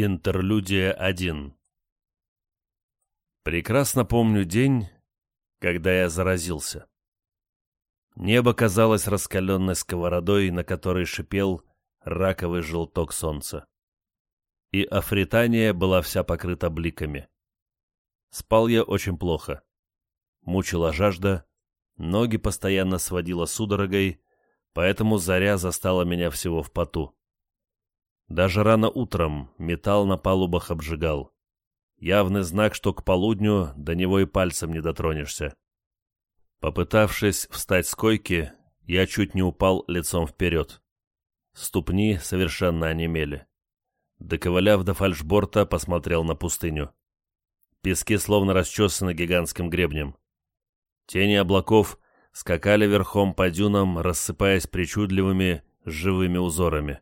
Интерлюдия 1 Прекрасно помню день, когда я заразился. Небо казалось раскаленной сковородой, на которой шипел раковый желток солнца. И Афритания была вся покрыта бликами. Спал я очень плохо. Мучила жажда, ноги постоянно сводила судорогой, поэтому заря застала меня всего в поту. Даже рано утром металл на палубах обжигал. Явный знак, что к полудню до него и пальцем не дотронешься. Попытавшись встать с койки, я чуть не упал лицом вперед. Ступни совершенно онемели. Доковыляв до фальшборта, посмотрел на пустыню. Пески словно расчесаны гигантским гребнем. Тени облаков скакали верхом по дюнам, рассыпаясь причудливыми живыми узорами.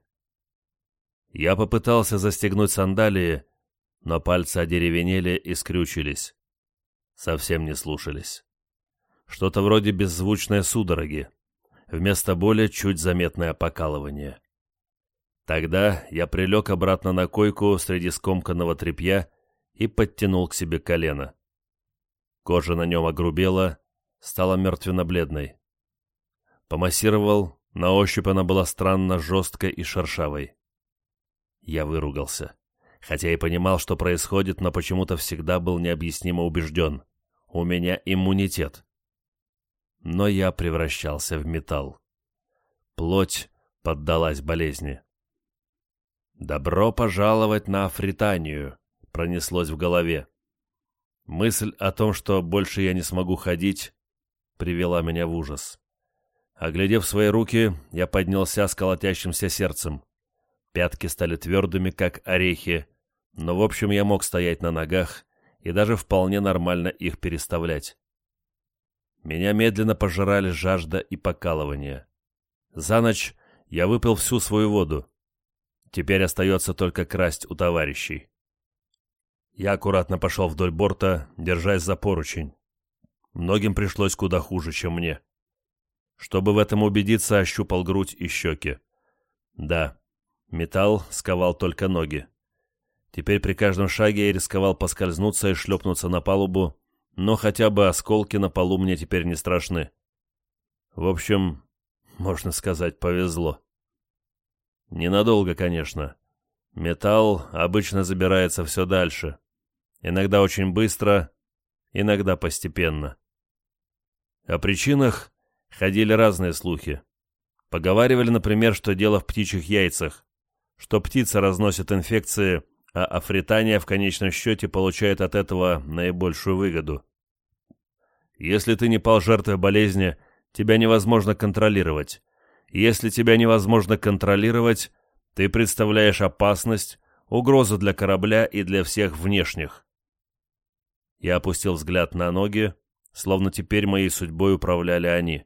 Я попытался застегнуть сандалии, но пальцы одеревенели и скрючились. Совсем не слушались. Что-то вроде беззвучной судороги. Вместо боли чуть заметное покалывание. Тогда я прилег обратно на койку среди скомканного тряпья и подтянул к себе колено. Кожа на нем огрубела, стала мертвенно-бледной. Помассировал, на ощупь она была странно жесткой и шершавой. Я выругался. Хотя и понимал, что происходит, но почему-то всегда был необъяснимо убежден. У меня иммунитет. Но я превращался в металл. Плоть поддалась болезни. «Добро пожаловать на Афританию», — пронеслось в голове. Мысль о том, что больше я не смогу ходить, привела меня в ужас. Оглядев свои руки, я поднялся с колотящимся сердцем. Пятки стали твердыми, как орехи, но в общем я мог стоять на ногах и даже вполне нормально их переставлять. Меня медленно пожирали жажда и покалывание. За ночь я выпил всю свою воду. Теперь остается только красть у товарищей. Я аккуратно пошел вдоль борта, держась за поручень. Многим пришлось куда хуже, чем мне. Чтобы в этом убедиться, ощупал грудь и щеки. Да, Металл сковал только ноги. Теперь при каждом шаге я рисковал поскользнуться и шлепнуться на палубу, но хотя бы осколки на полу мне теперь не страшны. В общем, можно сказать, повезло. Ненадолго, конечно. Металл обычно забирается все дальше. Иногда очень быстро, иногда постепенно. О причинах ходили разные слухи. Поговаривали, например, что дело в птичьих яйцах что птица разносит инфекции, а Афритания в конечном счете получает от этого наибольшую выгоду. Если ты не пал жертвой болезни, тебя невозможно контролировать. Если тебя невозможно контролировать, ты представляешь опасность, угрозу для корабля и для всех внешних. Я опустил взгляд на ноги, словно теперь моей судьбой управляли они.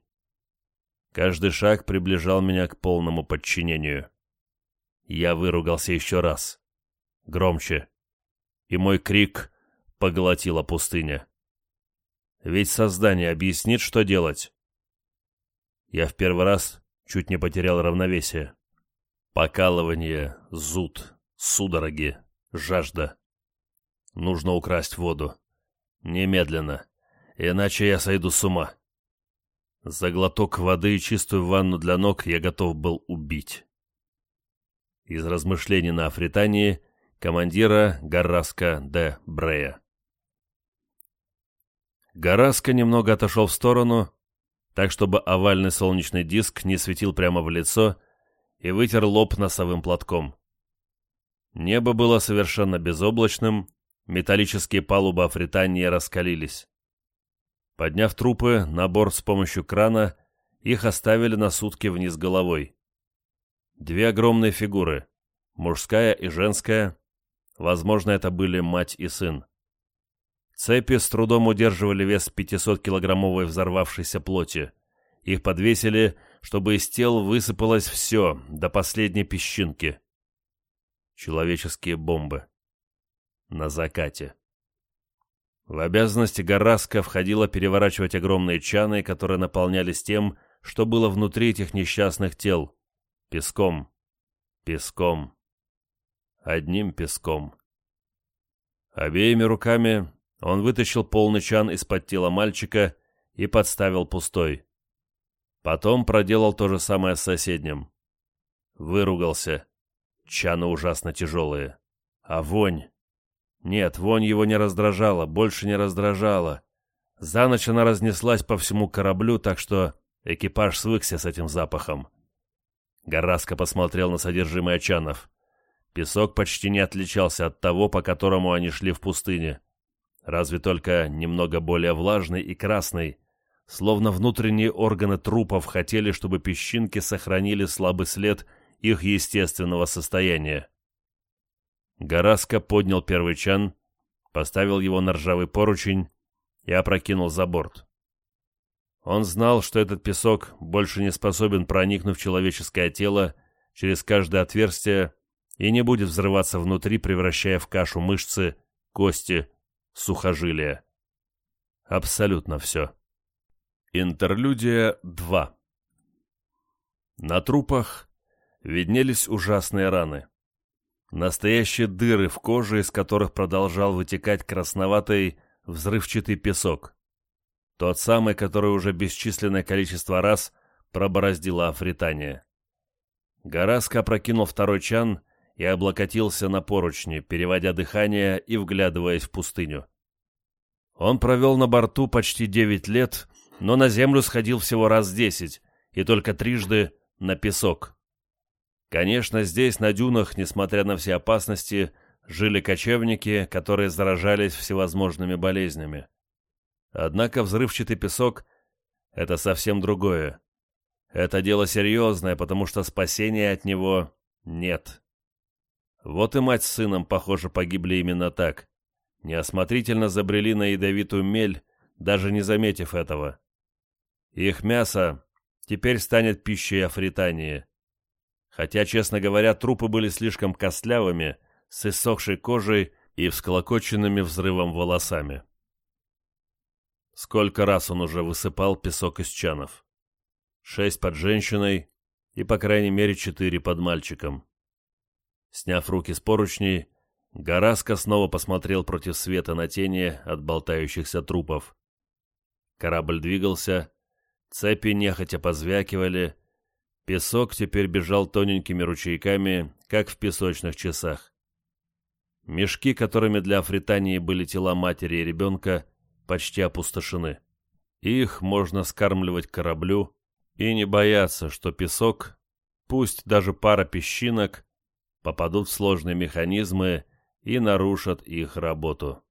Каждый шаг приближал меня к полному подчинению. Я выругался еще раз. Громче. И мой крик поглотила пустыня. Ведь создание объяснит, что делать. Я в первый раз чуть не потерял равновесие. Покалывание, зуд, судороги, жажда. Нужно украсть воду. Немедленно, иначе я сойду с ума. За глоток воды и чистую ванну для ног я готов был убить из размышлений на Афритании командира Гараска де Брея. Гараска немного отошел в сторону, так чтобы овальный солнечный диск не светил прямо в лицо, и вытер лоб носовым платком. Небо было совершенно безоблачным, металлические палубы Афритании раскалились. Подняв трупы на борт с помощью крана, их оставили на сутки вниз головой. Две огромные фигуры, мужская и женская, возможно, это были мать и сын. Цепи с трудом удерживали вес 500-килограммовой взорвавшейся плоти. Их подвесили, чтобы из тел высыпалось все, до последней песчинки. Человеческие бомбы. На закате. В обязанности Гараска входило переворачивать огромные чаны, которые наполнялись тем, что было внутри этих несчастных тел. Песком. Песком. одним песком. Обеими руками он вытащил полный чан из-под тела мальчика и подставил пустой. Потом проделал то же самое с соседним. Выругался. Чаны ужасно тяжелые. А вонь... Нет, вонь его не раздражала, больше не раздражала. За ночь она разнеслась по всему кораблю, так что экипаж свыкся с этим запахом. Гараска посмотрел на содержимое чанов. Песок почти не отличался от того, по которому они шли в пустыне. Разве только немного более влажный и красный, словно внутренние органы трупов хотели, чтобы песчинки сохранили слабый след их естественного состояния. Гараска поднял первый чан, поставил его на ржавый поручень и опрокинул за борт. Он знал, что этот песок больше не способен проникнуть в человеческое тело через каждое отверстие и не будет взрываться внутри, превращая в кашу мышцы, кости, сухожилия. Абсолютно все. Интерлюдия 2 На трупах виднелись ужасные раны. Настоящие дыры в коже, из которых продолжал вытекать красноватый взрывчатый песок. Тот самый, который уже бесчисленное количество раз пробороздило Афритания. Гараска опрокинул второй чан и облокотился на поручни, переводя дыхание и вглядываясь в пустыню. Он провел на борту почти девять лет, но на землю сходил всего раз десять, и только трижды на песок. Конечно, здесь, на дюнах, несмотря на все опасности, жили кочевники, которые заражались всевозможными болезнями. Однако взрывчатый песок — это совсем другое. Это дело серьезное, потому что спасения от него нет. Вот и мать с сыном, похоже, погибли именно так. Неосмотрительно забрели на ядовитую мель, даже не заметив этого. Их мясо теперь станет пищей Афритании. Хотя, честно говоря, трупы были слишком костлявыми, с иссохшей кожей и всклокоченными взрывом волосами. Сколько раз он уже высыпал песок из чанов? Шесть под женщиной и, по крайней мере, четыре под мальчиком. Сняв руки с поручней, Гараска снова посмотрел против света на тени от болтающихся трупов. Корабль двигался, цепи нехотя позвякивали, Песок теперь бежал тоненькими ручейками, как в песочных часах. Мешки, которыми для Афритании были тела матери и ребенка, почти опустошены. Их можно скармливать кораблю и не бояться, что песок, пусть даже пара песчинок, попадут в сложные механизмы и нарушат их работу.